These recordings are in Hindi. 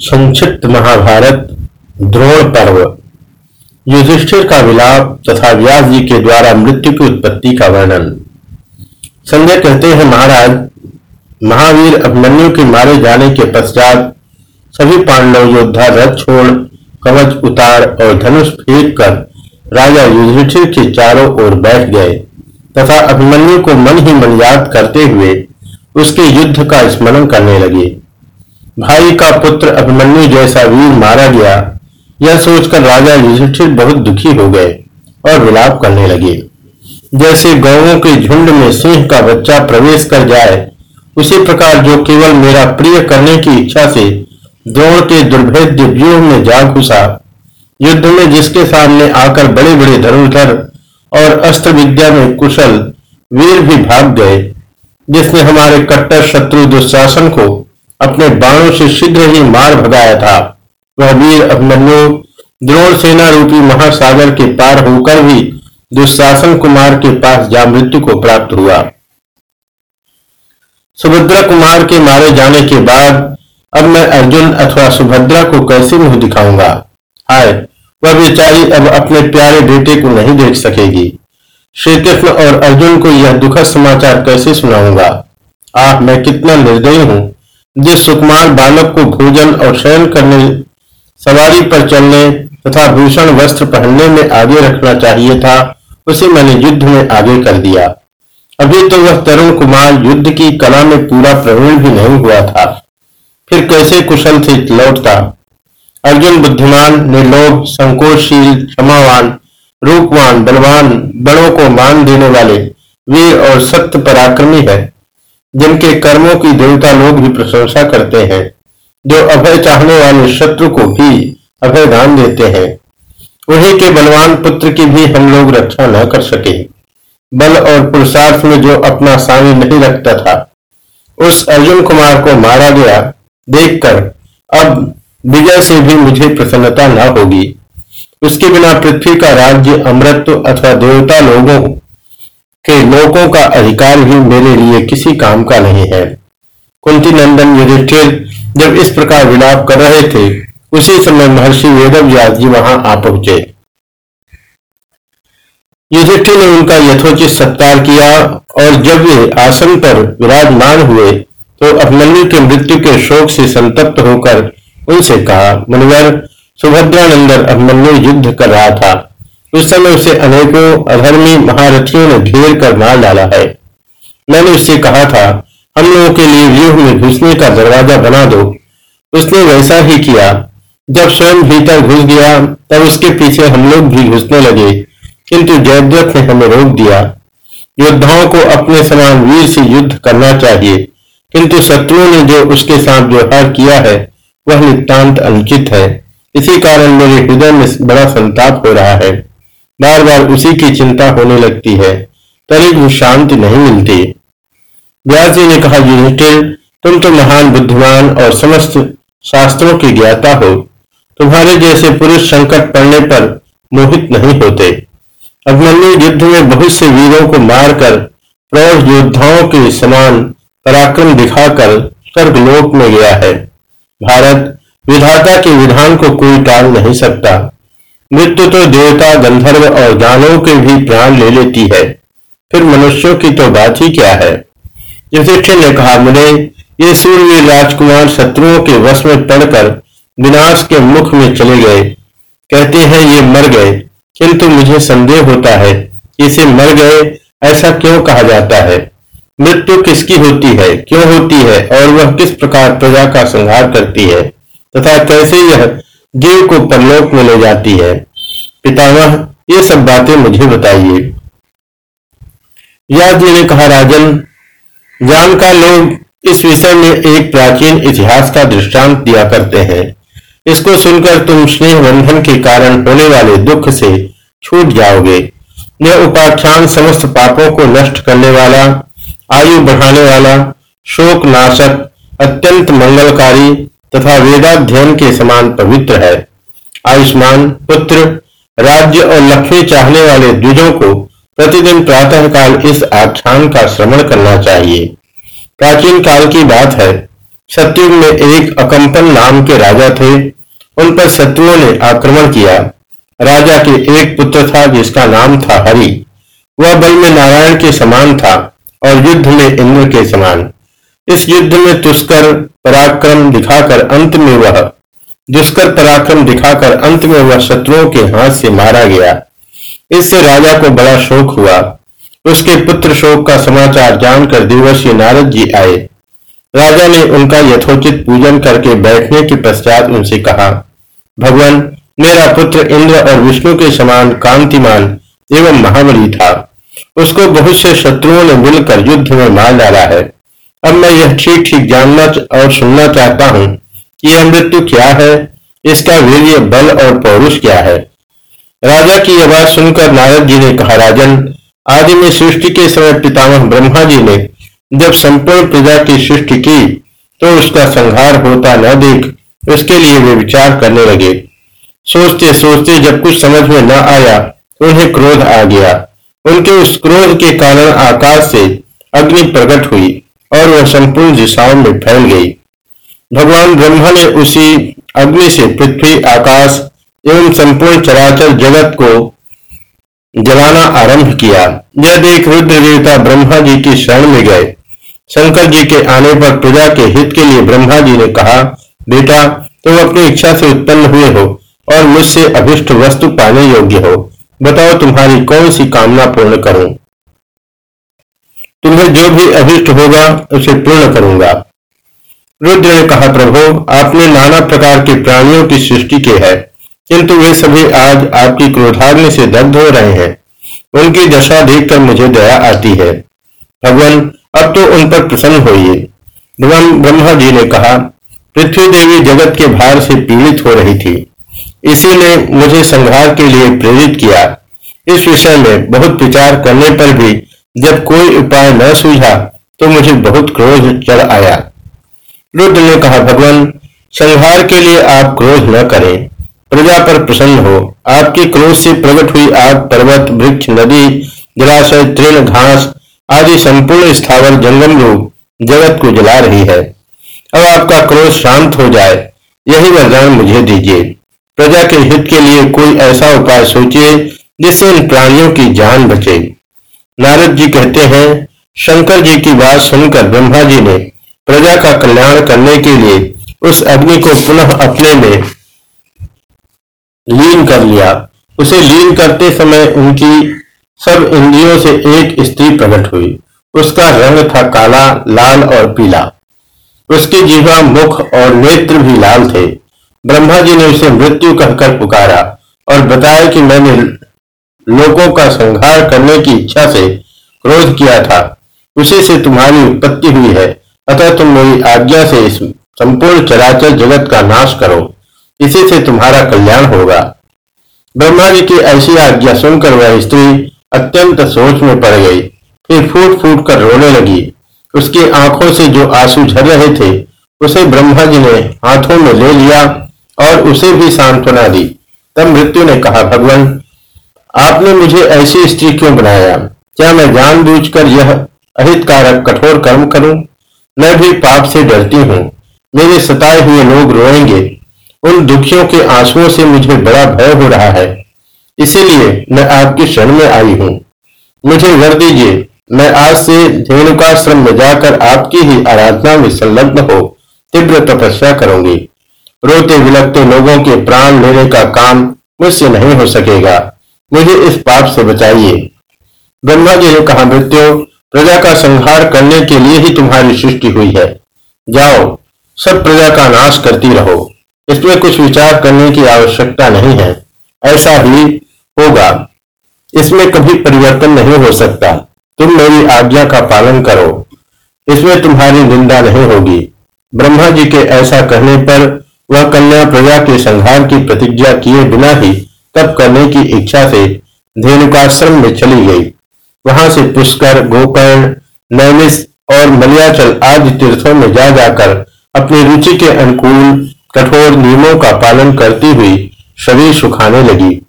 संक्षिप्त महाभारत द्रोण पर्व। युधिष्ठिर का विलाप तथा व्यास जी के द्वारा मृत्यु की उत्पत्ति का वर्णन। संजय कहते हैं, महाराज, महावीर अभिमन्यु के मारे जाने के पश्चात सभी पांडव योद्धा रथ छोड़, कवच उतार और धनुष फेंक कर राजा युधिष्ठिर के चारों ओर बैठ गए तथा अभिमन्यु को मन ही मन याद करते हुए उसके युद्ध का स्मरण करने लगे। भाई का पुत्र अभिमन्यु जैसा वीर मारा गया। यह सोचकर राजा युधिष्ठिर बहुत दुखी हो गए और विलाप करने लगे। जैसे गौों के झुंड में सिंह का बच्चा प्रवेश कर जाए, उसी प्रकार जो केवल मेरा प्रिय करने की इच्छा से द्रोण के दुर्भेद्य व्यूह में जा घुसा, युद्ध में जिसके सामने आकर बड़े बड़े धनुर्धर और अस्त्र विद्या में कुशल वीर भी भाग गए, जिसने हमारे कट्टर शत्रु दुशासन को अपने बाणों से शीघ्र ही मार भगाया था। वह वीर अभिमन्यु, द्रोण सेना रूपी महासागर के पार होकर भी दुशासन कुमार के पास जा मृत्यु को प्राप्त हुआ। सुभद्रा कुमार के मारे जाने के बाद अब मैं अर्जुन अथवा सुभद्रा को कैसे मुँह दिखाऊँगा? हाय, वह बेचारी अब अपने प्यारे बेटे को नहीं देख सकेगी। श्री कृष्ण और अर्जुन को यह दुखद समाचार कैसे सुनाऊँगा? आह, मैं कितना निर्दयी हूँ। जिस सुकुमार बालक को भोजन और शयन करने, सवारी पर चलने तथा भूषण वस्त्र पहनने में आगे रखना चाहिए था, उसे मैंने युद्ध में आगे कर दिया। अभी तो वह तरुण कुमार युद्ध की कला में पूरा प्रवीण भी नहीं हुआ था। फिर कैसे कुशल से लौटता? अर्जुन बुद्धिमान, निर्लोभ, संकोचशील, क्षमावान, रूपवान, बलवान, बड़ों को मान देने वाले, वीर और सत्य पराक्रमी है। जिनके कर्मों की देवता लोग भी प्रशंसा करते हैं, जो अभय चाहने वाले शत्रु को भी अभय दान देते हैं। उन्हीं के बलवान पुत्र की भी हम लोग रक्षा न कर सके। बल और पुरुषार्थ में जो अपना सामी नहीं रखता था, उस अर्जुन कुमार को मारा गया। देखकर अब विजय से भी मुझे प्रसन्नता न होगी। उसके बिना पृथ्वी का राज्य, अमृत अथवा देवता लोगों के लोगों का अधिकार भी मेरे लिए किसी काम का नहीं है। कुंती नंदन युधिष्ठिर जब इस प्रकार विलाप कर रहे थे, उसी समय महर्षि वेदव वेदव्यास जी वहाँ आ पहुँचे। युधिष्ठिर ने उनका यथोचित सत्कार किया और जब वे आसन पर विराजमान हुए तो अभिमन्यु के मृत्यु के शोक से संतप्त होकर उनसे कहा, मुनिवर, सुभद्रानंदन अभिमन्यु युद्ध कर रहा था। उस समय उसे अनेकों अधर्मी महारथियों ने घेर कर मार डाला है। मैंने उससे कहा था, हम लोगों के लिए व्यूह में घुसने का दरवाज़ा बना दो। उसने वैसा ही किया। जब स्वयं भीतर घुस गया, तब उसके पीछे हम लोग भी घुसने लगे, किंतु जयद्रथ ने हमें रोक दिया। योद्धाओं को अपने समान वीर से युद्ध करना चाहिए, किंतु शत्रुओं ने जो उसके साथ व्यवहार किया है, वह नितान्त अनुचित है। इसी कारण मेरे हृदय में बड़ा संताप हो रहा है। बार बार उसी की चिंता होने लगती है। तरी भी शांति नहीं मिलती। व्यास जी ने कहा युधिष्ठिर तुम तो महान बुद्धिमान और समस्त शास्त्रों की ज्ञाता हो। तुम्हारे जैसे पुरुष संकट पड़ने पर मोहित नहीं होते। अभिमन्यु युद्ध में बहुत से वीरों को मारकर प्रौढ़ योद्धाओं के समान पराक्रम दिखाकर स्वर्गलोक में गया है। भारत विधाता के विधान को कोई टाल नहीं सकता। मृत्यु तो देवता, गंधर्व और दानों के भी प्राण ले लेती है। फिर मनुष्यों की तो बात ही क्या है? युधिष्ठिर ने कहा मुझे ये सूर्य राजकुमार शत्रुओं के वश में पड़कर विनाश के मुख में चले गए। कहते हैं, ये मर गए। किंतु मुझे संदेह होता है इसे मर गए, ऐसा क्यों कहा जाता है? मृत्यु किसकी होती है? क्यों होती है? और वह किस प्रकार प्रजा का संहार करती है? तथा कैसे यह जीव को परलोक में ले जाती है। पितामह, ये सब बातें मुझे बताइए। जी ने कहा, राजन जानकार लोग इस विषय में एक प्राचीन इतिहास का दृष्टांत दिया करते हैं। इसको सुनकर तुम स्नेह बंधन के कारण होने वाले दुख से छूट जाओगे। यह उपाख्यान समस्त पापों को नष्ट करने वाला, आयु बढ़ाने वाला शोक नाशक अत्यंत मंगलकारी तथा वेदाध्ययन के समान पवित्र है। आयुष्मान पुत्र, राज्य और लक्ष्मी चाहने वाले द्विजों को प्रतिदिन प्रातः काल इस आख्यान का श्रवण करना चाहिए। प्राचीन काल की बात है, सत्युग में एक अकंपन नाम के राजा थे। उन पर शत्रुओं ने आक्रमण किया। राजा के एक पुत्र था जिसका नाम था हरि। वह बल में नारायण के समान था और युद्ध में इंद्र के समान। इस युद्ध में तुष्कर पराक्रम दिखाकर अंत में वह, दुष्कर पराक्रम दिखाकर अंत में वह शत्रुओं के हाथ से मारा गया। इससे राजा को बड़ा शोक हुआ। उसके पुत्र शोक का समाचार जानकर दिवसीय नारद जी आए। राजा ने उनका यथोचित पूजन करके बैठने के पश्चात उनसे कहा, भगवान, मेरा पुत्र इंद्र और विष्णु के समान कांतिमान एवं महाबली था। उसको बहुत से शत्रुओं ने मिलकर युद्ध में मार डाला है। अब मैं यह ठीक ठीक जानना और सुनना चाहता हूँ कि यह मृत्यु क्या है, इसका वीर्य, बल और पौरुष क्या है। राजा की आवाज़ सुनकर नारद जी ने कहा, राजन, आदि में सृष्टि के समय पितामह ब्रह्मा जी ने जब संपूर्ण प्रजा की सृष्टि की तो उसका संहार होता न देख उसके लिए वे विचार करने लगे। सोचते सोचते जब कुछ समझ में न आया, उन्हें क्रोध आ गया। उनके उस क्रोध के कारण आकाश से अग्नि प्रकट हुई। और वह संपूर्ण दिशाओं में फैल गई। भगवान ब्रह्मा ने उसी अग्नि से पृथ्वी, आकाश एवं संपूर्ण चराचर जगत को जलाना आरंभ किया। यह देख रुद्र देवता ब्रह्मा जी की शरण में गए। शंकर जी के आने पर प्रजा के हित के लिए ब्रह्मा जी ने कहा, बेटा, तुम तो अपनी इच्छा से उत्पन्न हुए हो और मुझसे अभिष्ट वस्तु पाने योग्य हो। बताओ तुम्हारी कौन सी कामना पूर्ण करूँ? तुम्हें जो भी अभिष्ट होगा, उसे पूर्ण करूँगा। रुद्र ने कहा, प्रभु, आपने नाना प्रकार के प्राणियों की सृष्टि की है, किंतु वे सभी आज आपकी क्रोधाग्नि से दग्ध हो रहे हैं। उनकी दशा देखकर मुझे दया आती है। भगवान, अब तो उन पर प्रसन्न होइए। भगवान ब्रह्मा जी ने कहा, पृथ्वी देवी जगत के भार से पीड़ित हो रही थी। इसी ने मुझे संहार के लिए प्रेरित किया। इस विषय में बहुत विचार करने पर भी जब कोई उपाय न सूझा तो मुझे बहुत क्रोध चढ़ आया। रुद्र ने कहा, भगवान, संहार के लिए आप क्रोध न करें। प्रजा पर प्रसन्न हो। आपके क्रोध से प्रकट हुई आग, पर्वत, वृक्ष, नदी, जलाशय, तृण, घास आदि संपूर्ण स्थावर जंगम रूप जगत को जला रही है। अब आपका क्रोध शांत हो जाए। यही वरदान मुझे दीजिए। प्रजा के हित के लिए कोई ऐसा उपाय सोचिए, जिससे इन प्राणियों की जान बचे। नारद जी कहते हैं, शंकर जी की बात सुनकर ब्रह्मा जी ने प्रजा का कल्याण करने के लिए उस अग्नि को पुनः अपने में लीन कर लिया। उसे लीन करते समय उनकी सब इंद्रियों से एक स्त्री प्रकट हुई। उसका रंग था काला, लाल और पीला। उसकी जीवा मुख और नेत्र भी लाल थे। ब्रह्मा जी ने उसे मृत्यु कहकर पुकारा और बताया कि मैंने लोगों का संहार करने की इच्छा से क्रोध किया था। उसी से तुम्हारी उत्पत्ति हुई है। अतः तुम मेरी आज्ञा से इस संपूर्ण चराचर जगत का नाश करो। इसी से तुम्हारा कल्याण होगा। ब्रह्मा जी की ऐसी आज्ञा सुनकर वह स्त्री अत्यंत सोच में पड़ गई। फिर फूट फूट कर रोने लगी। उसकी आँखों से जो आँसू झर रहे थे, उसे ब्रह्मा जी ने हाथों में ले लिया और उसे भी सांत्वना दी। तब मृत्यु ने कहा, भगवान आपने मुझे ऐसी स्त्री क्यों बनाया? क्या मैं जानबूझकर यह अहितकारक कठोर कर्म करूँ? मैं भी पाप से डरती हूँ। मेरे सताए हुए लोग रोएँगे। उन दुखियों के आंसुओं से मुझे बड़ा भय हो रहा है। इसीलिए मैं आपकी शरण में आई हूँ। मुझे वर दीजिए। मैं आज से धेनुकाश्रम में जाकर आपकी ही आराधना में संलग्न हो, तीव्र तपस्या करूँगी। रोते विलकते लोगों के प्राण लेने का काम मुझसे नहीं हो सकेगा। मुझे इस पाप से बचाइए। ब्रह्मा जी ने कहा, मृत्यु प्रजा का संहार करने के लिए ही तुम्हारी सृष्टि हुई है। जाओ, सब प्रजा का नाश करती रहो। इसमें कुछ विचार करने की आवश्यकता नहीं है। ऐसा ही होगा। इसमें कभी परिवर्तन नहीं हो सकता। तुम मेरी आज्ञा का पालन करो। इसमें तुम्हारी निंदा नहीं होगी। ब्रह्मा जी के ऐसा कहने पर वह कन्या प्रजा के संहार की प्रतिज्ञा किए बिना ही तप करने की इच्छा से धेनुकाश्रम में चली गई। वहाँ से पुष्कर, गोकर्ण, नैमिष और मलियाचल आदि तीर्थों में जा जाकर अपनी रुचि के अनुकूल, कठोर नियमों का पालन करती हुई शरीर सुखाने लगी।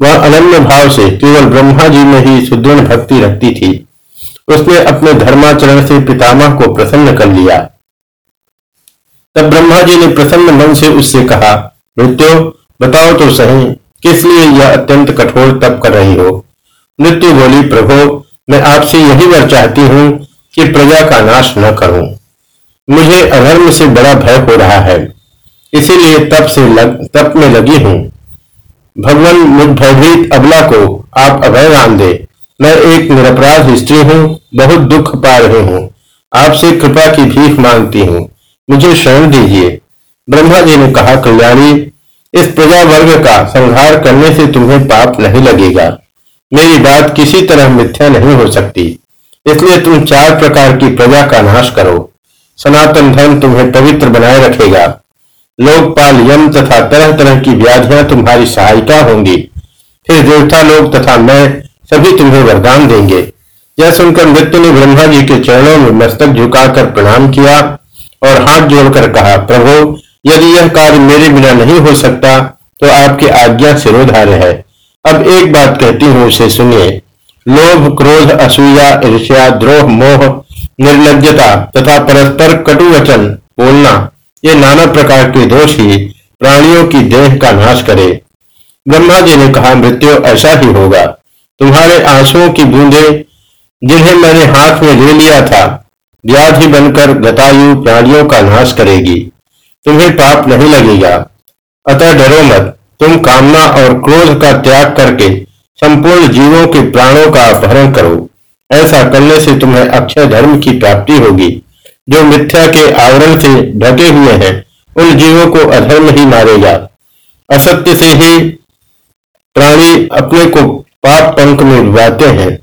वह अनन्य भाव से केवल ब्रह्मा जी में ही सुदृढ़ भक्ति रखती थी। उसने अपने धर्माचरण से पितामह को प्रसन्न कर लिया। तब ब्रह्मा जी ने प्रसन्न मन से उससे कहा, मृत्यु, बताओ तो सही। किस लिए यह अत्यंत कठोर तप कर रही हो? मृत्यु बोली प्रभो मैं आपसे यही वर चाहती हूँ कि प्रजा का नाश न करूँ। मुझे अधर्म से बड़ा भय हो रहा है। इसीलिए तप से लग, तप में लगी हूँ। भगवान मुझ भयभीत अबला को आप अभय राम दे। मैं एक निरपराध स्त्री हूँ बहुत दुख पा रही हूँ। आपसे कृपा की भीख मांगती हूँ। मुझे शरण दीजिए। ब्रह्मा जी ने कहा कल्याणी इस प्रजा वर्ग का संहार करने से तुम्हें पाप नहीं लगेगा। मेरी बात किसी तरह मिथ्या नहीं हो सकती। इसलिए तुम चार प्रकार की प्रजा का नाश करो। सनातन धर्म तुम्हें पवित्र बनाए रखेगा। लोकपाल, यम तथा तरह तरह की व्याधियाँ तुम्हारी सहायता होंगी। फिर देवता लोग तथा मैं सभी तुम्हें वरदान देंगे। यह सुनकर मृत्यु ने ब्रह्मा जी के चरणों में मस्तक झुकाकर प्रणाम किया और हाथ जोड़कर कहा, प्रभु यदि यह कार्य मेरे बिना नहीं हो सकता तो आपकी आज्ञा सिरोधार्य है। अब एक बात कहती हूँ उसे सुनिए। लोभ, क्रोध, असूया, ईर्ष्या, द्रोह, मोह निर्लजता तथा परस्पर कटु वचन बोलना, ये नाना प्रकार के दोष ही प्राणियों की देह का नाश करे। ब्रह्मा जी ने कहा, मृत्यु ऐसा ही होगा। तुम्हारे आंसुओं की बूंदे जिन्हें मैंने हाथ में ले लिया था, व्याधि बनकर गतायु प्राणियों का नाश करेगी। तुम्हें पाप नहीं लगेगा। अतः डरो मत। तुम कामना और क्रोध का त्याग करके संपूर्ण जीवों के प्राणों का अपहरण करो। ऐसा करने से तुम्हें अक्षय धर्म की प्राप्ति होगी। जो मिथ्या के आवरण से ढके हुए हैं, उन जीवों को अधर्म ही मारेगा। असत्य से ही प्राणी अपने को पाप पंख में डुबाते हैं।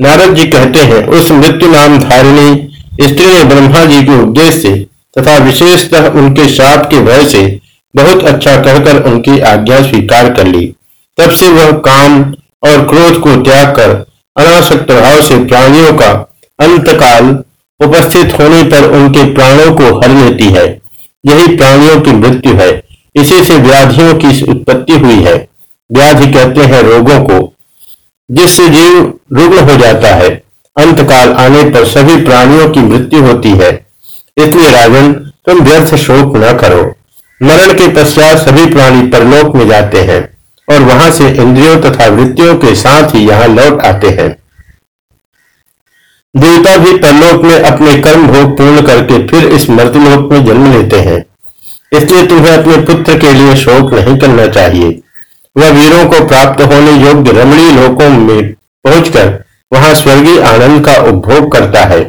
नारद जी कहते हैं, उस मृत्यु नाम धारिणी स्त्री ने ब्रह्मा जी के उपदेश से तथा विशेषतः उनके श्राप के भय से बहुत अच्छा कहकर उनकी आज्ञा स्वीकार कर ली। तब से वह काम और क्रोध को त्याग कर अनासक्त भाव से प्राणियों का अंतकाल उपस्थित होने पर उनके प्राणों को हर लेती है। यही प्राणियों की मृत्यु है। इसी से व्याधियों की उत्पत्ति हुई है। व्याधि कहते हैं रोगों को, जिससे जीव रुग्ण हो जाता है। अंतकाल आने पर सभी प्राणियों की मृत्यु होती है। इसलिए राजन, तुम व्यर्थ शोक न करो। मरण के पश्चात सभी प्राणी परलोक में जाते हैं और वहाँ से इंद्रियों तथा वृत्तियों के साथ ही यहाँ लौट आते हैं। देवता भी परलोक में अपने कर्म भोग पूर्ण करके फिर इस मृतलोक में जन्म लेते हैं। इसलिए तुम्हें अपने पुत्र के लिए शोक नहीं करना चाहिए। वह वीरों को प्राप्त होने योग्य रमणीय लोकों में पहुंचकर वहाँ स्वर्गीय आनंद का उपभोग करता है।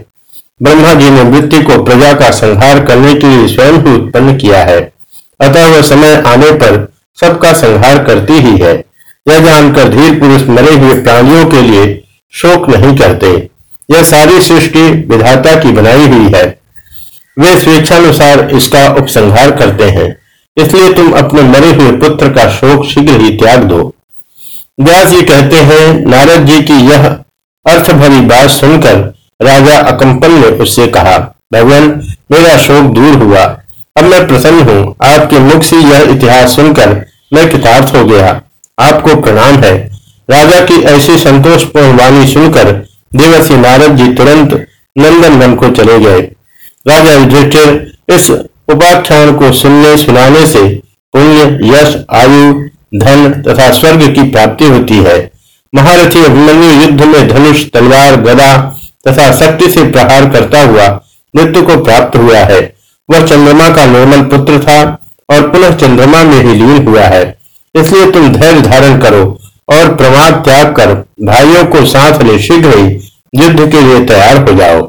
ब्रह्मा जी ने मृत्यु को प्रजा का संहार करने के लिए स्वयं ही उत्पन्न किया है। अतः वह समय आने पर सबका संहार करती ही है। यह जानकर धीर पुरुष मरे हुए प्राणियों के लिए शोक नहीं करते। यह सारी सृष्टि विधाता की बनाई हुई है। वे स्वेच्छानुसार इसका उपसंहार करते हैं। इसलिए तुम अपने मरे हुए पुत्र का शोक शीघ्र ही त्याग दो। व्यास जी कहते हैं, नारद जी की यह अर्थ भरी बात सुनकर राजा अकंपन ने उससे कहा, भगवान, मेरा शोक दूर हुआ। अब मैं प्रसन्न हूँ। आपके मुख से यह इतिहास सुनकर मैं कितार्थ हो गया। आपको प्रणाम है। राजा की ऐसी संतोषपूर्ण वाणी सुनकर देवर्षि नारद जी तुरंत नंदन वन को चले गए। राजा युधिष्ठिर इस उपाख्यान को सुनने सुनाने से पुण्य, यश, आयु, धन तथा स्वर्ग की प्राप्ति होती है। महारथी अभिमन्यु युद्ध में धनुष, तलवार, गदा तथा शक्ति से प्रहार करता हुआ मृत्यु को प्राप्त हुआ है। वह चंद्रमा का निर्मल पुत्र था और पुनः चंद्रमा में ही लीन हुआ है। इसलिए तुम धैर्य धारण करो और प्रमाद त्याग कर भाइयों को साथ ले शीघ्र ही युद्ध के लिए तैयार हो जाओ।